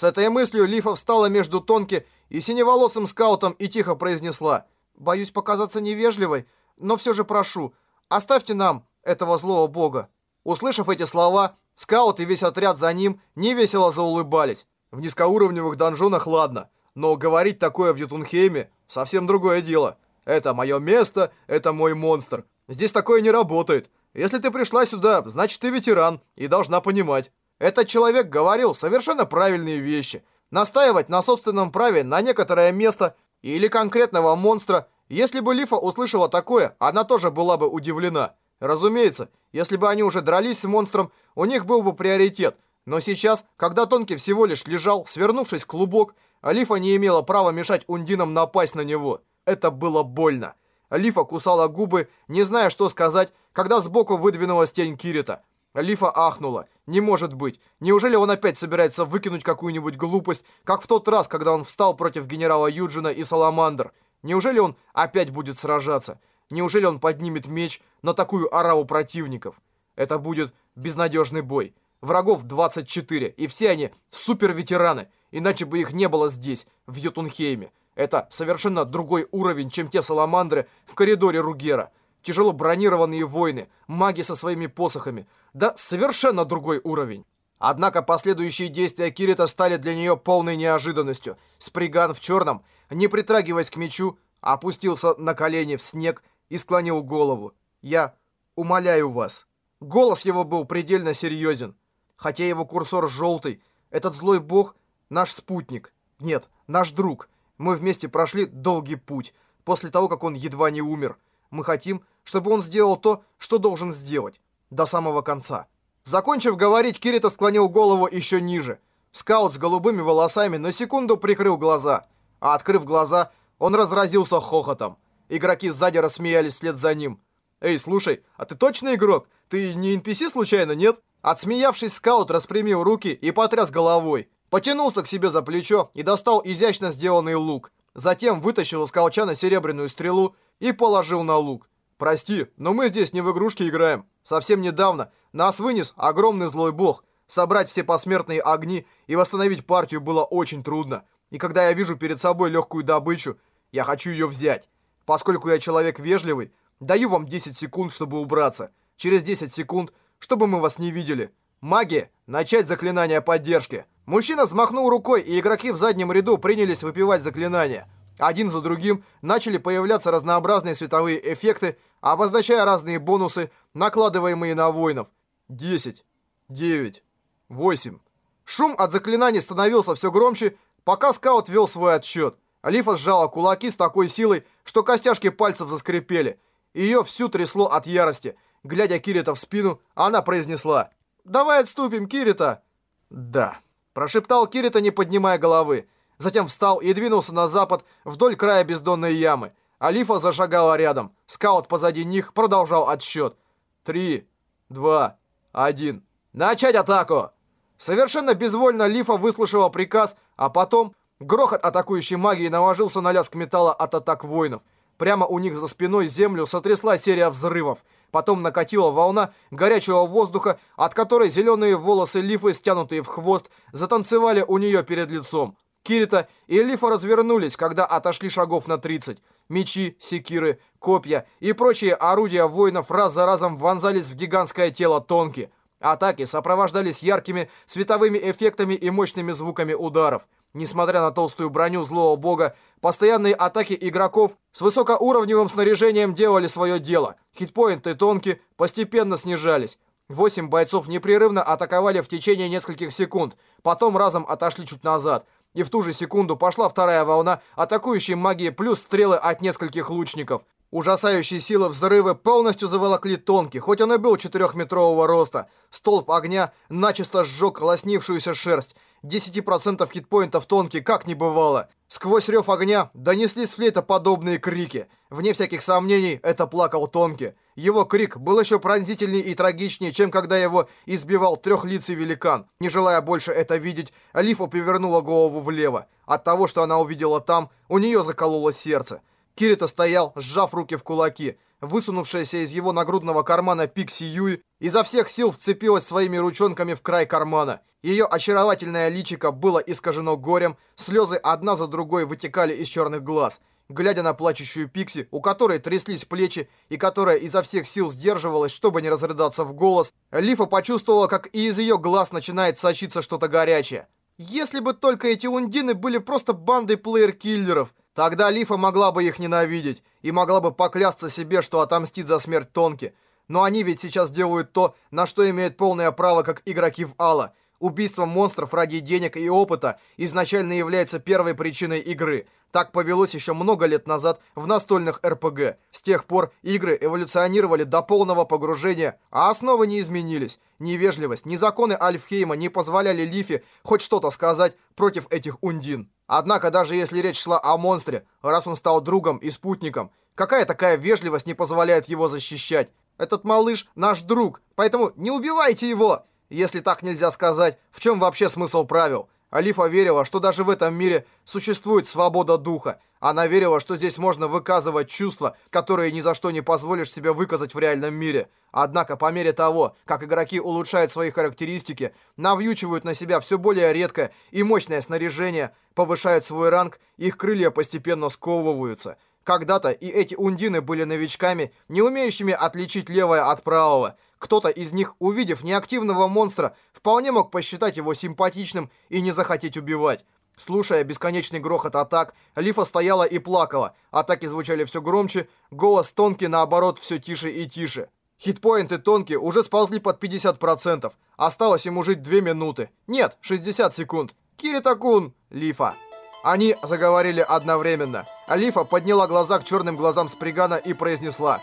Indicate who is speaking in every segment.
Speaker 1: С этой мыслью Лифа встала между Тонки и синеволосым скаутом и тихо произнесла. «Боюсь показаться невежливой, но все же прошу, оставьте нам этого злого бога». Услышав эти слова, скаут и весь отряд за ним невесело заулыбались. В низкоуровневых донжонах ладно, но говорить такое в Ютунхейме совсем другое дело. Это мое место, это мой монстр. Здесь такое не работает. Если ты пришла сюда, значит ты ветеран и должна понимать. Этот человек говорил совершенно правильные вещи. Настаивать на собственном праве на некоторое место или конкретного монстра. Если бы Лифа услышала такое, она тоже была бы удивлена. Разумеется, если бы они уже дрались с монстром, у них был бы приоритет. Но сейчас, когда Тонки всего лишь лежал, свернувшись клубок, Алифа не имела права мешать Ундинам напасть на него. Это было больно. Алифа кусала губы, не зная, что сказать, когда сбоку выдвинулась тень Кирита. Лифа ахнула. Не может быть. Неужели он опять собирается выкинуть какую-нибудь глупость, как в тот раз, когда он встал против генерала Юджина и Саламандр? Неужели он опять будет сражаться? Неужели он поднимет меч на такую ораву противников? Это будет безнадежный бой. Врагов 24, и все они супер-ветераны, иначе бы их не было здесь, в Ютунхейме. Это совершенно другой уровень, чем те саламандры в коридоре Ругера тяжело бронированные воины, маги со своими посохами. Да совершенно другой уровень. Однако последующие действия Кирита стали для нее полной неожиданностью. Сприган в черном, не притрагиваясь к мечу, опустился на колени в снег и склонил голову. «Я умоляю вас». Голос его был предельно серьезен. Хотя его курсор желтый, этот злой бог — наш спутник. Нет, наш друг. Мы вместе прошли долгий путь, после того, как он едва не умер. Мы хотим, чтобы он сделал то, что должен сделать. До самого конца. Закончив говорить, Кирита склонил голову еще ниже. Скаут с голубыми волосами на секунду прикрыл глаза. А открыв глаза, он разразился хохотом. Игроки сзади рассмеялись вслед за ним. «Эй, слушай, а ты точно игрок? Ты не NPC случайно, нет?» Отсмеявшись, скаут распрямил руки и потряс головой. Потянулся к себе за плечо и достал изящно сделанный лук. Затем вытащил из колчана серебряную стрелу и положил на лук. «Прости, но мы здесь не в игрушки играем. Совсем недавно нас вынес огромный злой бог. Собрать все посмертные огни и восстановить партию было очень трудно. И когда я вижу перед собой легкую добычу, я хочу ее взять. Поскольку я человек вежливый, даю вам 10 секунд, чтобы убраться. Через 10 секунд, чтобы мы вас не видели. Магия, начать заклинание поддержки». Мужчина взмахнул рукой, и игроки в заднем ряду принялись выпивать заклинания. Один за другим начали появляться разнообразные световые эффекты, обозначая разные бонусы, накладываемые на воинов. 10, 9, 8. Шум от заклинаний становился все громче, пока скаут вел свой отсчет. Алифа сжала кулаки с такой силой, что костяшки пальцев заскрипели. Ее всю трясло от ярости. Глядя Кирита в спину, она произнесла «Давай отступим, Кирита!» «Да», – прошептал Кирита, не поднимая головы. Затем встал и двинулся на запад вдоль края бездонной ямы. Алифа зашагала рядом. Скаут позади них продолжал отсчет. Три, два, один. Начать атаку! Совершенно безвольно Лифа выслушала приказ, а потом грохот атакующей магии наложился на лязг металла от атак воинов. Прямо у них за спиной землю сотрясла серия взрывов. Потом накатила волна горячего воздуха, от которой зеленые волосы Лифы, стянутые в хвост, затанцевали у нее перед лицом. Кирита и Лифа развернулись, когда отошли шагов на 30. Мечи, секиры, копья и прочие орудия воинов раз за разом вонзались в гигантское тело Тонки. Атаки сопровождались яркими световыми эффектами и мощными звуками ударов. Несмотря на толстую броню злого бога, постоянные атаки игроков с высокоуровневым снаряжением делали свое дело. Хитпоинты Тонки постепенно снижались. Восемь бойцов непрерывно атаковали в течение нескольких секунд, потом разом отошли чуть назад – и в ту же секунду пошла вторая волна атакующей магии плюс стрелы от нескольких лучников. Ужасающие силы взрывы полностью заволокли Тонки, хоть он и был четырехметрового роста. Столб огня начисто сжег лоснившуюся шерсть. 10% хитпоинтов Тонки как не бывало. Сквозь рев огня донеслись флейтоподобные крики. Вне всяких сомнений, это плакал Тонки. Его крик был еще пронзительнее и трагичнее, чем когда его избивал трехлицый великан. Не желая больше это видеть, Алифа повернула голову влево. От того, что она увидела там, у нее закололо сердце. Кирита стоял, сжав руки в кулаки. Высунувшаяся из его нагрудного кармана Пикси Юи, изо всех сил вцепилась своими ручонками в край кармана. Ее очаровательное личико было искажено горем, слезы одна за другой вытекали из черных глаз. Глядя на плачущую Пикси, у которой тряслись плечи и которая изо всех сил сдерживалась, чтобы не разрыдаться в голос, Лифа почувствовала, как и из ее глаз начинает сочиться что-то горячее. Если бы только эти ундины были просто бандой плеер-киллеров, тогда Лифа могла бы их ненавидеть и могла бы поклясться себе, что отомстит за смерть Тонки. Но они ведь сейчас делают то, на что имеют полное право как игроки в Алла. Убийство монстров ради денег и опыта изначально является первой причиной игры. Так повелось еще много лет назад в настольных РПГ. С тех пор игры эволюционировали до полного погружения, а основы не изменились. Ни вежливость, ни законы Альфхейма не позволяли Лифе хоть что-то сказать против этих ундин. Однако даже если речь шла о монстре, раз он стал другом и спутником, какая такая вежливость не позволяет его защищать? Этот малыш наш друг, поэтому не убивайте его! Если так нельзя сказать, в чем вообще смысл правил? Алифа верила, что даже в этом мире существует свобода духа. Она верила, что здесь можно выказывать чувства, которые ни за что не позволишь себе выказать в реальном мире. Однако по мере того, как игроки улучшают свои характеристики, навьючивают на себя все более редкое и мощное снаряжение, повышают свой ранг, их крылья постепенно сковываются. Когда-то и эти ундины были новичками, не умеющими отличить левое от правого – кто-то из них, увидев неактивного монстра, вполне мог посчитать его симпатичным и не захотеть убивать. Слушая бесконечный грохот атак, Лифа стояла и плакала. Атаки звучали все громче, голос Тонки, наоборот, все тише и тише. Хитпоинты Тонки уже сползли под 50%. Осталось ему жить 2 минуты. Нет, 60 секунд. Кирита-кун, Лифа. Они заговорили одновременно. Лифа подняла глаза к черным глазам Спригана и произнесла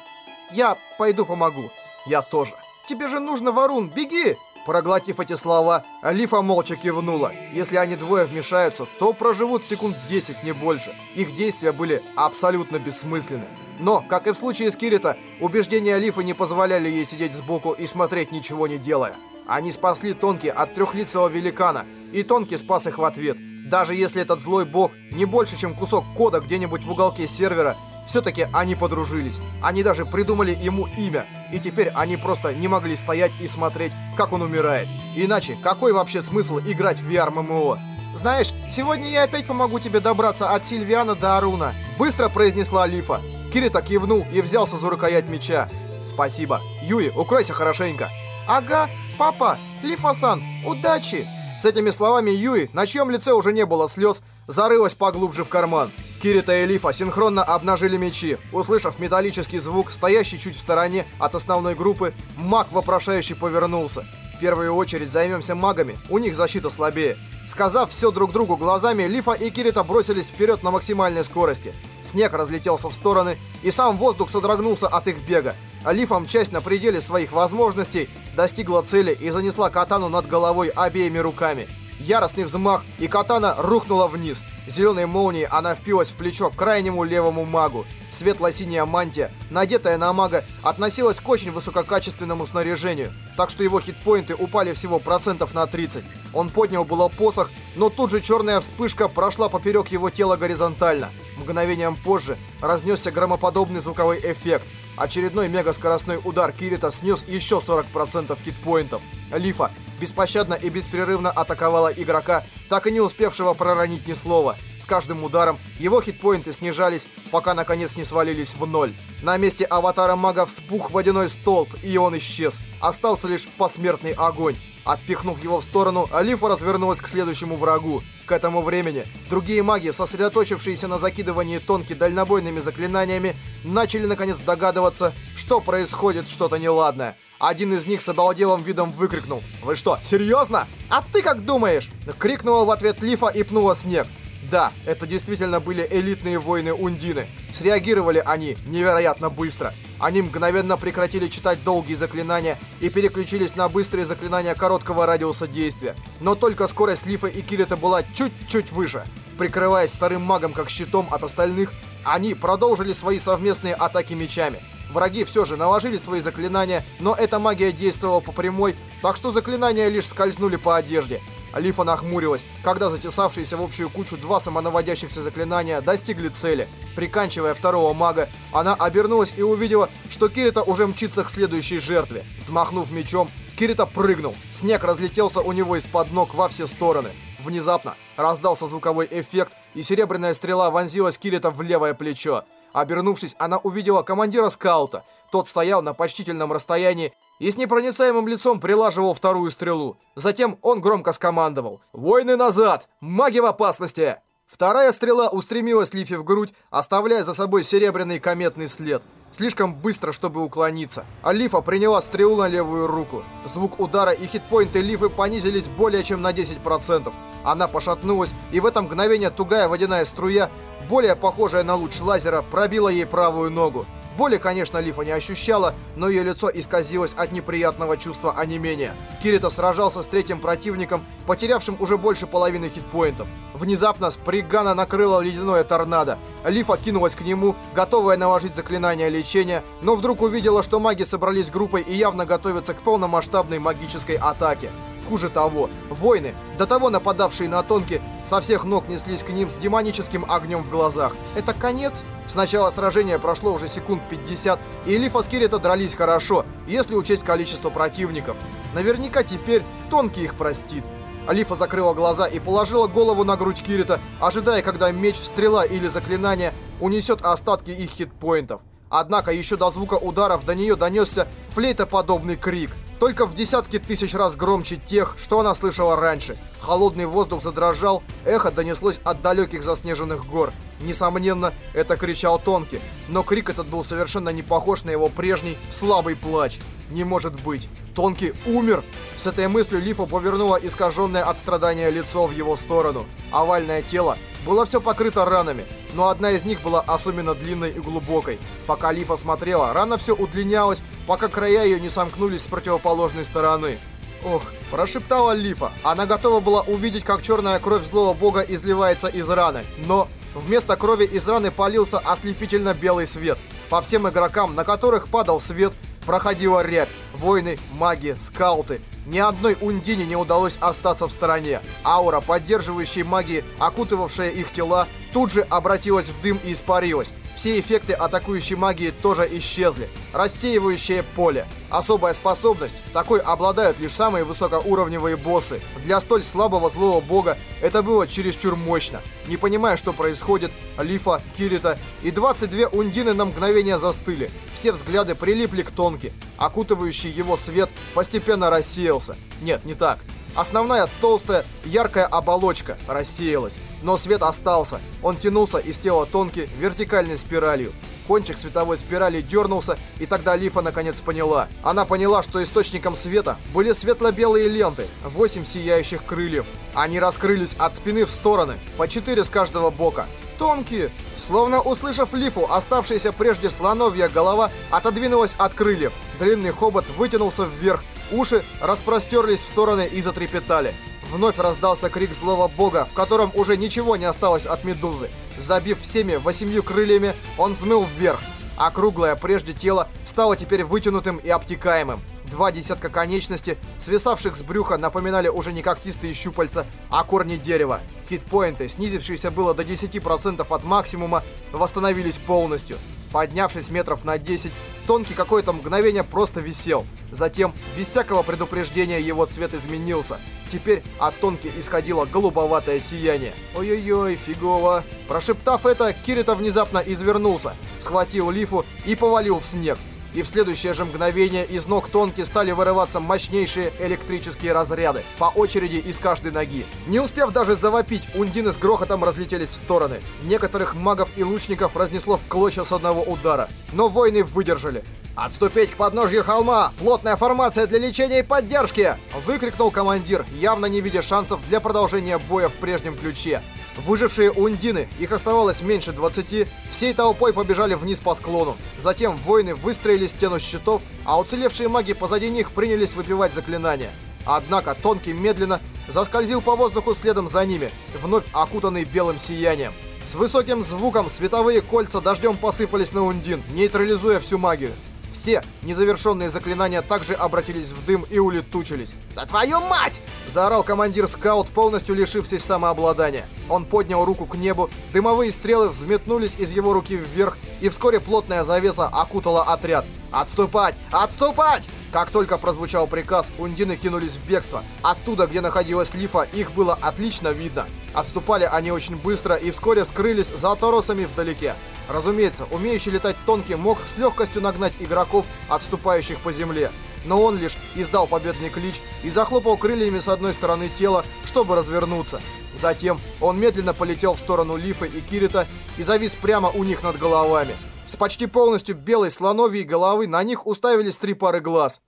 Speaker 1: «Я пойду помогу». «Я тоже». Тебе же нужно, Варун, беги!» Проглотив эти слова, Алифа молча кивнула. Если они двое вмешаются, то проживут секунд 10, не больше. Их действия были абсолютно бессмысленны. Но, как и в случае с Кирита, убеждения Алифы не позволяли ей сидеть сбоку и смотреть, ничего не делая. Они спасли Тонки от трехлицего великана, и Тонки спас их в ответ. Даже если этот злой бог не больше, чем кусок кода где-нибудь в уголке сервера, все-таки они подружились. Они даже придумали ему имя. И теперь они просто не могли стоять и смотреть, как он умирает. Иначе, какой вообще смысл играть в VR-ММО? «Знаешь, сегодня я опять помогу тебе добраться от Сильвиана до Аруна», быстро произнесла Лифа. Кирита кивнул и взялся за рукоять меча. «Спасибо. Юи, укройся хорошенько». «Ага, папа, Лифа-сан, удачи!» С этими словами Юи, на чьем лице уже не было слез, зарылась поглубже в карман. Кирита и Лифа синхронно обнажили мечи. Услышав металлический звук, стоящий чуть в стороне от основной группы, маг вопрошающий повернулся. В первую очередь займемся магами, у них защита слабее. Сказав все друг другу глазами, Лифа и Кирита бросились вперед на максимальной скорости. Снег разлетелся в стороны, и сам воздух содрогнулся от их бега. А часть на пределе своих возможностей, достигла цели и занесла катану над головой обеими руками. Яростный взмах, и катана рухнула вниз. Зеленой молнией она впилась в плечо крайнему левому магу. Светло-синяя мантия, надетая на мага, относилась к очень высококачественному снаряжению, так что его хитпоинты упали всего процентов на 30. Он поднял было посох, но тут же черная вспышка прошла поперек его тела горизонтально. Мгновением позже разнесся громоподобный звуковой эффект. Очередной мегаскоростной удар Кирита снес еще 40% хитпоинтов. Лифа беспощадно и беспрерывно атаковала игрока, так и не успевшего проронить ни слова. С каждым ударом его хитпоинты снижались, пока наконец не свалились в ноль. На месте аватара мага вспух водяной столб, и он исчез. Остался лишь посмертный огонь. Отпихнув его в сторону, Алифа развернулась к следующему врагу. К этому времени другие маги, сосредоточившиеся на закидывании тонки дальнобойными заклинаниями, начали наконец догадываться, что происходит что-то неладное. Один из них с обалделым видом выкрикнул. «Вы что, серьезно? А ты как думаешь?» Крикнула в ответ Лифа и пнула снег. Да, это действительно были элитные воины Ундины. Среагировали они невероятно быстро. Они мгновенно прекратили читать долгие заклинания и переключились на быстрые заклинания короткого радиуса действия. Но только скорость Лифа и Кирита была чуть-чуть выше. Прикрываясь вторым магом как щитом от остальных, они продолжили свои совместные атаки мечами. Враги все же наложили свои заклинания, но эта магия действовала по прямой, так что заклинания лишь скользнули по одежде. Лифа нахмурилась, когда затесавшиеся в общую кучу два самонаводящихся заклинания достигли цели. Приканчивая второго мага, она обернулась и увидела, что Кирита уже мчится к следующей жертве. Взмахнув мечом, Кирита прыгнул. Снег разлетелся у него из-под ног во все стороны. Внезапно раздался звуковой эффект, и серебряная стрела вонзилась Кирита в левое плечо. Обернувшись, она увидела командира скаута. Тот стоял на почтительном расстоянии и с непроницаемым лицом прилаживал вторую стрелу. Затем он громко скомандовал «Войны назад! Маги в опасности!» Вторая стрела устремилась Лифи в грудь, оставляя за собой серебряный кометный след. Слишком быстро, чтобы уклониться. А Лифа приняла стрелу на левую руку. Звук удара и хитпоинты Лифы понизились более чем на 10%. Она пошатнулась, и в это мгновение тугая водяная струя, более похожая на луч лазера, пробила ей правую ногу. Боли, конечно, Лифа не ощущала, но ее лицо исказилось от неприятного чувства онемения. Кирита сражался с третьим противником, потерявшим уже больше половины хитпоинтов. Внезапно Спригана накрыло ледяное торнадо. Лифа кинулась к нему, готовая наложить заклинание лечения, но вдруг увидела, что маги собрались группой и явно готовятся к полномасштабной магической атаке. Хуже того, воины, до того нападавшие на Тонки, со всех ног неслись к ним с демоническим огнем в глазах. Это конец? Сначала сражения прошло уже секунд 50, и Лифа с Кирита дрались хорошо, если учесть количество противников. Наверняка теперь Тонки их простит. Алифа закрыла глаза и положила голову на грудь Кирита, ожидая, когда меч, стрела или заклинание унесет остатки их хитпоинтов. Однако еще до звука ударов до нее донесся флейтоподобный крик – только в десятки тысяч раз громче тех, что она слышала раньше. Холодный воздух задрожал, эхо донеслось от далеких заснеженных гор. Несомненно, это кричал Тонки, но крик этот был совершенно не похож на его прежний слабый плач. Не может быть. Тонки умер. С этой мыслью Лифа повернула искаженное от страдания лицо в его сторону. Овальное тело было все покрыто ранами, но одна из них была особенно длинной и глубокой. Пока Лифа смотрела, рана все удлинялась, пока края ее не сомкнулись с противоположной стороны. Ох, прошептала Лифа. Она готова была увидеть, как черная кровь злого бога изливается из раны. Но вместо крови из раны полился ослепительно белый свет. По всем игрокам, на которых падал свет, проходила рябь. Воины, маги, скауты. Ни одной Ундине не удалось остаться в стороне. Аура, поддерживающая магии, окутывавшая их тела, тут же обратилась в дым и испарилась. Все эффекты атакующей магии тоже исчезли. Рассеивающее поле. Особая способность. Такой обладают лишь самые высокоуровневые боссы. Для столь слабого злого бога это было чересчур мощно. Не понимая, что происходит, Лифа, Кирита и 22 ундины на мгновение застыли. Все взгляды прилипли к тонке. Окутывающий его свет постепенно рассеялся. Нет, не так. Основная толстая, яркая оболочка рассеялась, но свет остался. Он тянулся из тела тонки вертикальной спиралью. Кончик световой спирали дернулся, и тогда Лифа наконец поняла. Она поняла, что источником света были светло-белые ленты, 8 сияющих крыльев. Они раскрылись от спины в стороны, по 4 с каждого бока. Тонкие! Словно услышав Лифу, оставшаяся прежде слоновья голова отодвинулась от крыльев. Длинный хобот вытянулся вверх, Уши распростерлись в стороны и затрепетали. Вновь раздался крик злого бога, в котором уже ничего не осталось от медузы. Забив всеми восемью крыльями, он взмыл вверх. Округлое прежде тело стало теперь вытянутым и обтекаемым. Два десятка конечностей, свисавших с брюха, напоминали уже не когтистые щупальца, а корни дерева. Хитпоинты, снизившиеся было до 10% от максимума, восстановились полностью. Поднявшись метров на 10, Тонкий какое-то мгновение просто висел. Затем, без всякого предупреждения, его цвет изменился. Теперь от Тонки исходило голубоватое сияние. Ой-ой-ой, фигово. Прошептав это, Кирита внезапно извернулся, схватил Лифу и повалил в снег и в следующее же мгновение из ног Тонки стали вырываться мощнейшие электрические разряды, по очереди из каждой ноги. Не успев даже завопить, ундины с грохотом разлетелись в стороны. Некоторых магов и лучников разнесло в клочья с одного удара. Но воины выдержали. «Отступить к подножью холма! Плотная формация для лечения и поддержки!» Выкрикнул командир, явно не видя шансов для продолжения боя в прежнем ключе. Выжившие ундины, их оставалось меньше 20, всей толпой побежали вниз по склону. Затем воины выстроили стену щитов, а уцелевшие маги позади них принялись выпивать заклинания. Однако Тонкий медленно заскользил по воздуху следом за ними, вновь окутанный белым сиянием. С высоким звуком световые кольца дождем посыпались на Ундин, нейтрализуя всю магию. Все незавершенные заклинания также обратились в дым и улетучились. «Да твою мать!» – заорал командир скаут, полностью лишившись самообладания. Он поднял руку к небу, дымовые стрелы взметнулись из его руки вверх, и вскоре плотная завеса окутала отряд. «Отступать! Отступать!» Как только прозвучал приказ, ундины кинулись в бегство. Оттуда, где находилась Лифа, их было отлично видно. Отступали они очень быстро и вскоре скрылись за торосами вдалеке. Разумеется, умеющий летать тонкий мог с легкостью нагнать игроков, отступающих по земле. Но он лишь издал победный клич и захлопал крыльями с одной стороны тела, чтобы развернуться. Затем он медленно полетел в сторону Лифы и Кирита и завис прямо у них над головами. С почти полностью белой слоновьей головы на них уставились три пары глаз.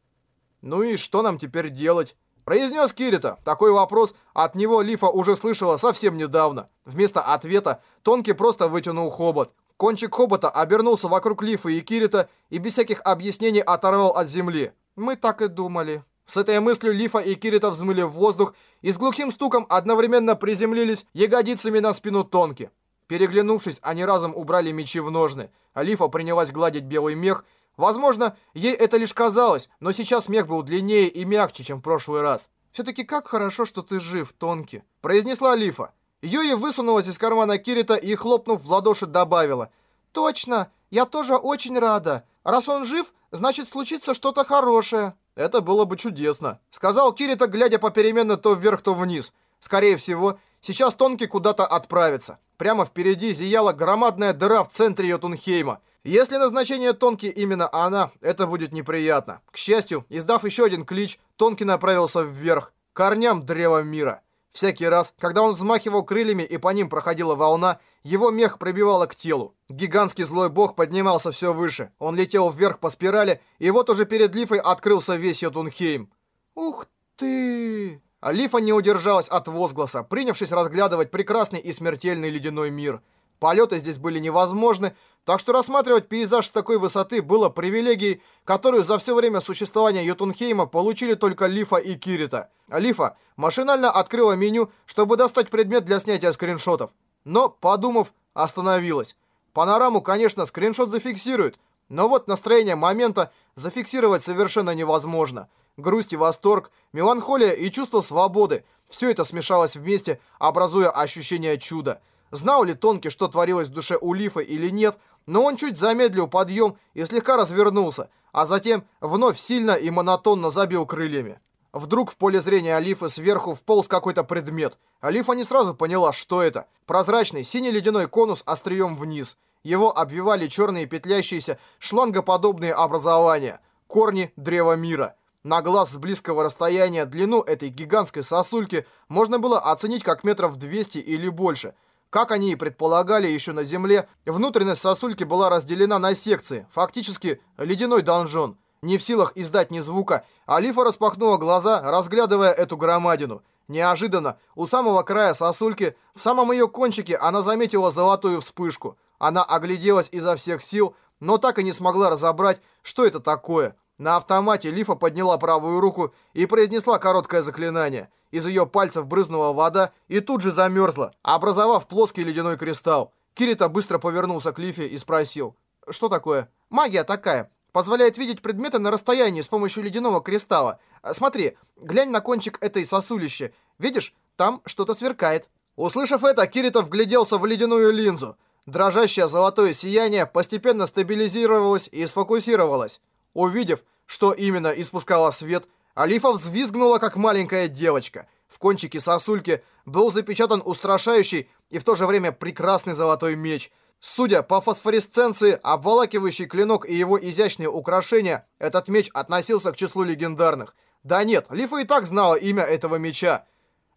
Speaker 1: «Ну и что нам теперь делать?» Произнес Кирита. Такой вопрос от него Лифа уже слышала совсем недавно. Вместо ответа Тонки просто вытянул хобот. Кончик хобота обернулся вокруг Лифа и Кирита и без всяких объяснений оторвал от земли. «Мы так и думали». С этой мыслью Лифа и Кирита взмыли в воздух и с глухим стуком одновременно приземлились ягодицами на спину Тонки. Переглянувшись, они разом убрали мечи в ножны. Алифа принялась гладить белый мех. Возможно, ей это лишь казалось, но сейчас мех был длиннее и мягче, чем в прошлый раз. «Все-таки как хорошо, что ты жив, Тонки», — произнесла Алифа. Юи высунулась из кармана Кирита и, хлопнув в ладоши, добавила. «Точно, я тоже очень рада. Раз он жив, значит случится что-то хорошее». «Это было бы чудесно», — сказал Кирита, глядя попеременно то вверх, то вниз. «Скорее всего, сейчас Тонки куда-то отправится». Прямо впереди зияла громадная дыра в центре Йотунхейма. Если назначение Тонки именно она, это будет неприятно. К счастью, издав еще один клич, Тонки направился вверх, корням Древа Мира. Всякий раз, когда он взмахивал крыльями и по ним проходила волна, его мех пробивало к телу. Гигантский злой бог поднимался все выше. Он летел вверх по спирали, и вот уже перед Лифой открылся весь Йотунхейм. «Ух ты!» Алифа не удержалась от возгласа, принявшись разглядывать прекрасный и смертельный ледяной мир. Полеты здесь были невозможны, так что рассматривать пейзаж с такой высоты было привилегией, которую за все время существования Йотунхейма получили только Лифа и Кирита. Лифа машинально открыла меню, чтобы достать предмет для снятия скриншотов. Но, подумав, остановилась. Панораму, конечно, скриншот зафиксирует, но вот настроение момента зафиксировать совершенно невозможно – грусть и восторг, меланхолия и чувство свободы. Все это смешалось вместе, образуя ощущение чуда. Знал ли Тонки, что творилось в душе у Лифа или нет, но он чуть замедлил подъем и слегка развернулся, а затем вновь сильно и монотонно забил крыльями. Вдруг в поле зрения Алифы сверху вполз какой-то предмет. Алифа не сразу поняла, что это. Прозрачный синий ледяной конус острием вниз. Его обвивали черные петлящиеся шлангоподобные образования. Корни Древа Мира. На глаз с близкого расстояния длину этой гигантской сосульки можно было оценить как метров 200 или больше. Как они и предполагали еще на Земле, внутренность сосульки была разделена на секции, фактически ледяной донжон. Не в силах издать ни звука, Алифа распахнула глаза, разглядывая эту громадину. Неожиданно, у самого края сосульки, в самом ее кончике, она заметила золотую вспышку. Она огляделась изо всех сил, но так и не смогла разобрать, что это такое. На автомате Лифа подняла правую руку и произнесла короткое заклинание. Из ее пальцев брызнула вода и тут же замерзла, образовав плоский ледяной кристалл. Кирита быстро повернулся к Лифе и спросил. «Что такое?» «Магия такая. Позволяет видеть предметы на расстоянии с помощью ледяного кристалла. Смотри, глянь на кончик этой сосулища. Видишь, там что-то сверкает». Услышав это, Кирита вгляделся в ледяную линзу. Дрожащее золотое сияние постепенно стабилизировалось и сфокусировалось. Увидев, что именно испускала свет, Алифа взвизгнула, как маленькая девочка. В кончике сосульки был запечатан устрашающий и в то же время прекрасный золотой меч. Судя по фосфоресценции, обволакивающий клинок и его изящные украшения, этот меч относился к числу легендарных. Да нет, Лифа и так знала имя этого меча.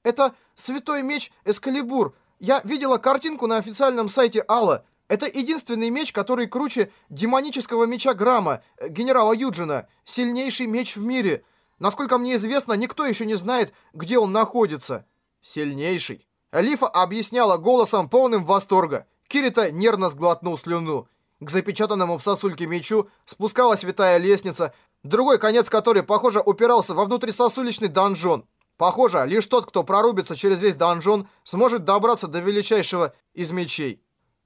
Speaker 1: Это святой меч Эскалибур. Я видела картинку на официальном сайте Алла. Это единственный меч, который круче демонического меча Грамма, э, генерала Юджина. Сильнейший меч в мире. Насколько мне известно, никто еще не знает, где он находится. Сильнейший. Лифа объясняла голосом, полным восторга. Кирита нервно сглотнул слюну. К запечатанному в сосульке мечу спускалась святая лестница, другой конец которой, похоже, упирался во внутрисосуличный донжон. Похоже, лишь тот, кто прорубится через весь донжон, сможет добраться до величайшего из мечей.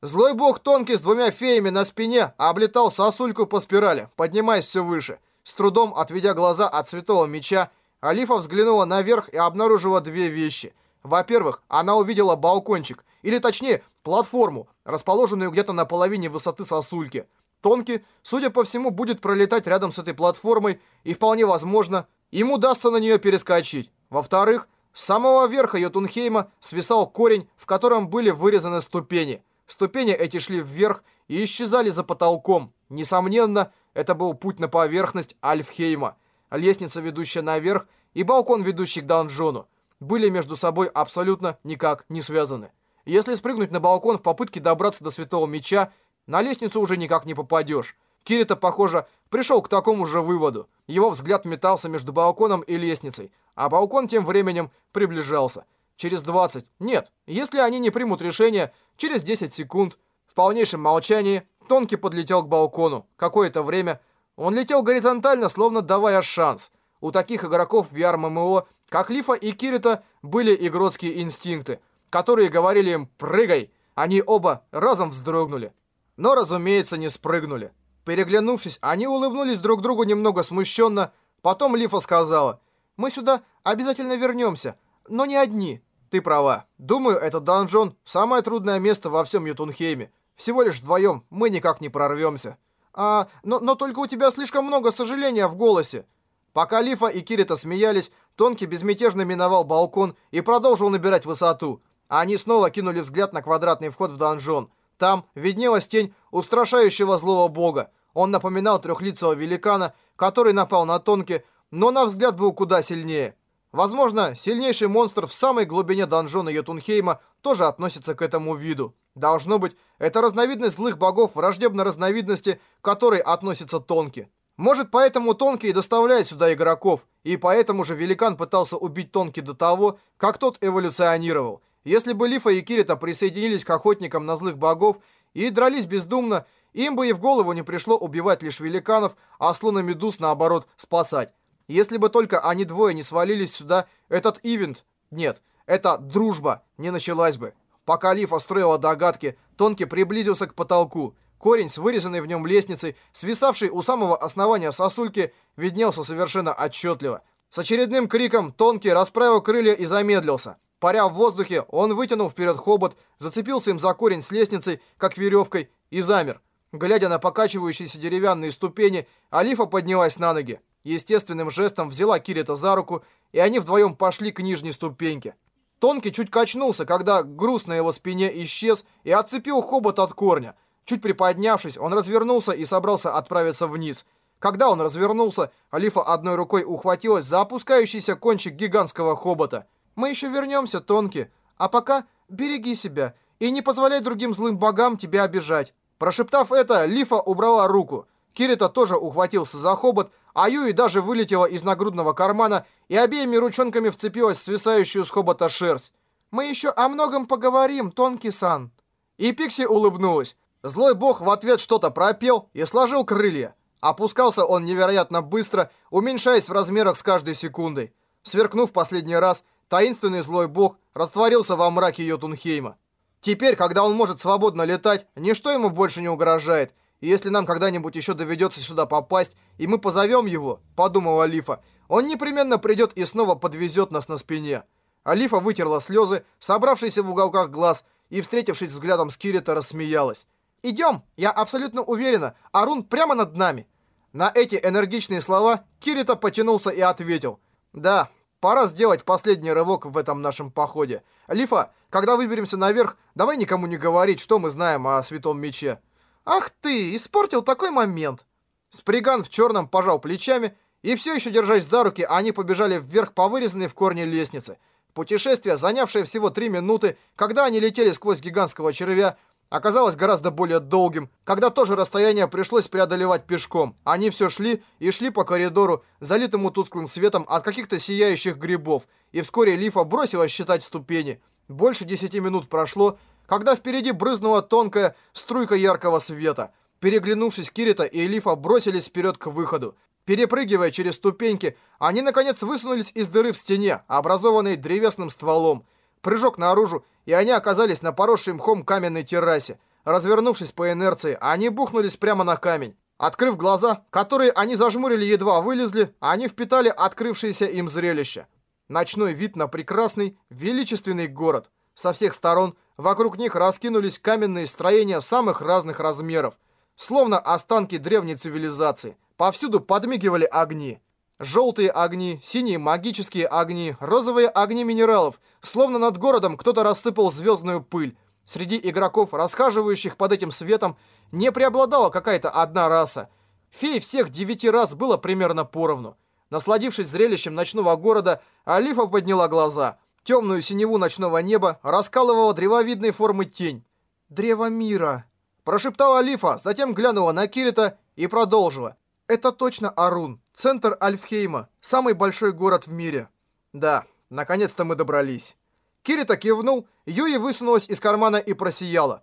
Speaker 1: Злой бог тонкий с двумя феями на спине облетал сосульку по спирали, поднимаясь все выше. С трудом отведя глаза от святого меча, Алифа взглянула наверх и обнаружила две вещи. Во-первых, она увидела балкончик, или точнее, платформу, расположенную где-то на половине высоты сосульки. Тонкий, судя по всему, будет пролетать рядом с этой платформой, и вполне возможно, ему удастся на нее перескочить. Во-вторых, с самого верха Йотунхейма свисал корень, в котором были вырезаны ступени. Ступени эти шли вверх и исчезали за потолком. Несомненно, это был путь на поверхность Альфхейма. Лестница, ведущая наверх, и балкон, ведущий к донжону, были между собой абсолютно никак не связаны. Если спрыгнуть на балкон в попытке добраться до Святого Меча, на лестницу уже никак не попадешь. Кирита, похоже, пришел к такому же выводу. Его взгляд метался между балконом и лестницей, а балкон тем временем приближался. Через 20, нет, если они не примут решение, через 10 секунд, в полнейшем молчании, Тонкий подлетел к балкону. Какое-то время он летел горизонтально, словно давая шанс. У таких игроков в VR-ММО, как Лифа и Кирита, были игротские инстинкты, которые говорили им «прыгай». Они оба разом вздрогнули. Но, разумеется, не спрыгнули. Переглянувшись, они улыбнулись друг другу немного смущенно. Потом Лифа сказала, «Мы сюда обязательно вернемся, но не одни». «Ты права. Думаю, этот донжон – самое трудное место во всем Ютунхейме. Всего лишь вдвоем мы никак не прорвемся». «А, но, но только у тебя слишком много сожаления в голосе». Пока Лифа и Кирита смеялись, Тонкий безмятежно миновал балкон и продолжил набирать высоту. Они снова кинули взгляд на квадратный вход в донжон. Там виднелась тень устрашающего злого бога. Он напоминал трехлицего великана, который напал на Тонки, но на взгляд был куда сильнее. Возможно, сильнейший монстр в самой глубине донжона Йотунхейма тоже относится к этому виду. Должно быть, это разновидность злых богов враждебной разновидности, к которой относится Тонки. Может, поэтому Тонки и доставляет сюда игроков, и поэтому же великан пытался убить Тонки до того, как тот эволюционировал. Если бы Лифа и Кирита присоединились к охотникам на злых богов и дрались бездумно, им бы и в голову не пришло убивать лишь великанов, а слона медуз, наоборот, спасать. Если бы только они двое не свалились сюда, этот ивент... Нет, эта дружба не началась бы. Пока Лифа строила догадки, Тонки приблизился к потолку. Корень с вырезанной в нем лестницей, свисавший у самого основания сосульки, виднелся совершенно отчетливо. С очередным криком Тонки расправил крылья и замедлился. Паря в воздухе, он вытянул вперед хобот, зацепился им за корень с лестницей, как веревкой, и замер. Глядя на покачивающиеся деревянные ступени, Алифа поднялась на ноги. Естественным жестом взяла Кирита за руку, и они вдвоем пошли к нижней ступеньке. Тонкий чуть качнулся, когда груз на его спине исчез и отцепил хобот от корня. Чуть приподнявшись, он развернулся и собрался отправиться вниз. Когда он развернулся, Алифа одной рукой ухватилась за опускающийся кончик гигантского хобота. «Мы еще вернемся, Тонкий, а пока береги себя и не позволяй другим злым богам тебя обижать». Прошептав это, Лифа убрала руку. Кирита тоже ухватился за хобот, а Юи даже вылетела из нагрудного кармана и обеими ручонками вцепилась в свисающую с хобота шерсть. «Мы еще о многом поговорим, Тонки-сан». И Пикси улыбнулась. Злой бог в ответ что-то пропел и сложил крылья. Опускался он невероятно быстро, уменьшаясь в размерах с каждой секундой. Сверкнув последний раз, таинственный злой бог растворился во мраке Йотунхейма. Теперь, когда он может свободно летать, ничто ему больше не угрожает. Если нам когда-нибудь еще доведется сюда попасть, и мы позовем его, подумала Алифа, он непременно придет и снова подвезет нас на спине. Алифа вытерла слезы, собравшиеся в уголках глаз, и, встретившись взглядом с Кирита, рассмеялась. «Идем, я абсолютно уверена, Арун прямо над нами». На эти энергичные слова Кирита потянулся и ответил. «Да, Пора сделать последний рывок в этом нашем походе. Лифа, когда выберемся наверх, давай никому не говорить, что мы знаем о Святом Мече. Ах ты, испортил такой момент. Сприган в черном пожал плечами, и все еще держась за руки, они побежали вверх по вырезанной в корне лестнице. Путешествие, занявшее всего три минуты, когда они летели сквозь гигантского червя, оказалось гораздо более долгим, когда тоже расстояние пришлось преодолевать пешком. Они все шли и шли по коридору, залитому тусклым светом от каких-то сияющих грибов, и вскоре Лифа бросилась считать ступени. Больше десяти минут прошло, когда впереди брызнула тонкая струйка яркого света. Переглянувшись, Кирита и Лифа бросились вперед к выходу. Перепрыгивая через ступеньки, они наконец высунулись из дыры в стене, образованной древесным стволом. Прыжок наружу, и они оказались на поросшей мхом каменной террасе. развернувшись по инерции, они бухнулись прямо на камень. Открыв глаза, которые они зажмурили едва вылезли, они впитали открывшееся им зрелище. Ночной вид на прекрасный, величественный город. Со всех сторон вокруг них раскинулись каменные строения самых разных размеров, словно останки древней цивилизации. Повсюду подмигивали огни. Желтые огни, синие магические огни, розовые огни минералов. Словно над городом кто-то рассыпал звездную пыль. Среди игроков, расхаживающих под этим светом, не преобладала какая-то одна раса. Фей всех девяти раз было примерно поровну. Насладившись зрелищем ночного города, Алифа подняла глаза. Темную синеву ночного неба раскалывала древовидной формы тень. «Древо мира!» Прошептала Алифа, затем глянула на Кирита и продолжила. «Это точно Арун, центр Альфхейма, самый большой город в мире». «Да, наконец-то мы добрались». Кирита кивнул, Юи высунулась из кармана и просияла.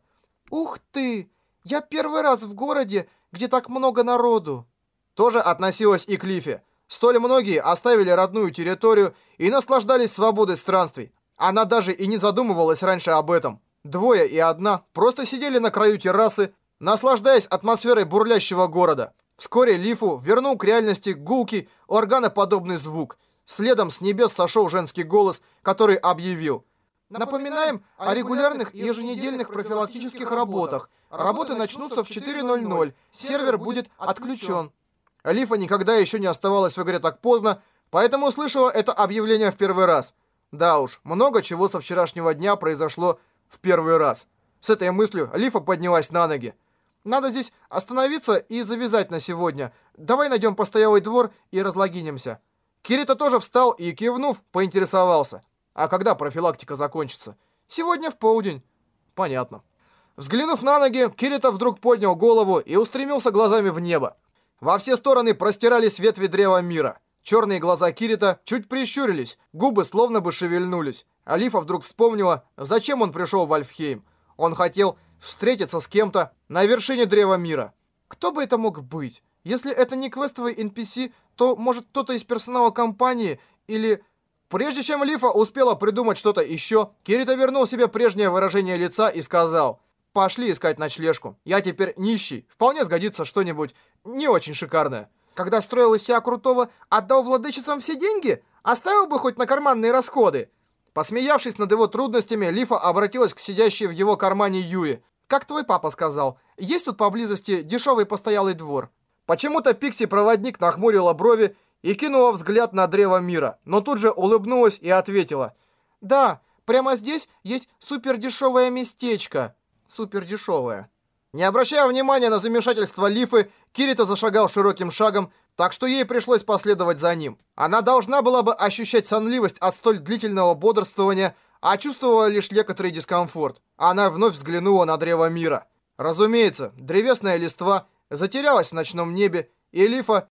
Speaker 1: «Ух ты! Я первый раз в городе, где так много народу!» Тоже относилась и к Лифе. Столь многие оставили родную территорию и наслаждались свободой странствий. Она даже и не задумывалась раньше об этом. Двое и одна просто сидели на краю террасы, наслаждаясь атмосферой бурлящего города. Вскоре Лифу вернул к реальности гулкий, органоподобный звук. Следом с небес сошел женский голос, который объявил – Напоминаем о регулярных еженедельных профилактических работах. Работы начнутся в 4.00. Сервер будет отключен. Алифа никогда еще не оставалась в игре так поздно, поэтому услышала это объявление в первый раз. Да уж, много чего со вчерашнего дня произошло в первый раз. С этой мыслью Лифа поднялась на ноги. Надо здесь остановиться и завязать на сегодня. Давай найдем постоялый двор и разлогинимся. Кирита тоже встал и, кивнув, поинтересовался. А когда профилактика закончится? Сегодня в полдень. Понятно. Взглянув на ноги, Кирита вдруг поднял голову и устремился глазами в небо. Во все стороны простирались ветви древа мира. Черные глаза Кирита чуть прищурились, губы словно бы шевельнулись. Алифа вдруг вспомнила, зачем он пришел в Альфхейм. Он хотел встретиться с кем-то на вершине древа мира. Кто бы это мог быть? Если это не квестовый NPC, то, может, кто-то из персонала компании или Прежде чем Лифа успела придумать что-то еще, Кирита вернул себе прежнее выражение лица и сказал, «Пошли искать ночлежку. Я теперь нищий. Вполне сгодится что-нибудь не очень шикарное». Когда строил из себя крутого, отдал владычицам все деньги? Оставил бы хоть на карманные расходы? Посмеявшись над его трудностями, Лифа обратилась к сидящей в его кармане Юи. «Как твой папа сказал, есть тут поблизости дешевый постоялый двор?» Почему-то Пикси-проводник нахмурила брови и кинула взгляд на древо мира, но тут же улыбнулась и ответила. «Да, прямо здесь есть супердешевое местечко». Супердешевое. Не обращая внимания на замешательство Лифы, Кирита зашагал широким шагом, так что ей пришлось последовать за ним. Она должна была бы ощущать сонливость от столь длительного бодрствования, а чувствовала лишь некоторый дискомфорт. Она вновь взглянула на древо мира. Разумеется, древесная листва затерялась в ночном небе, и Лифа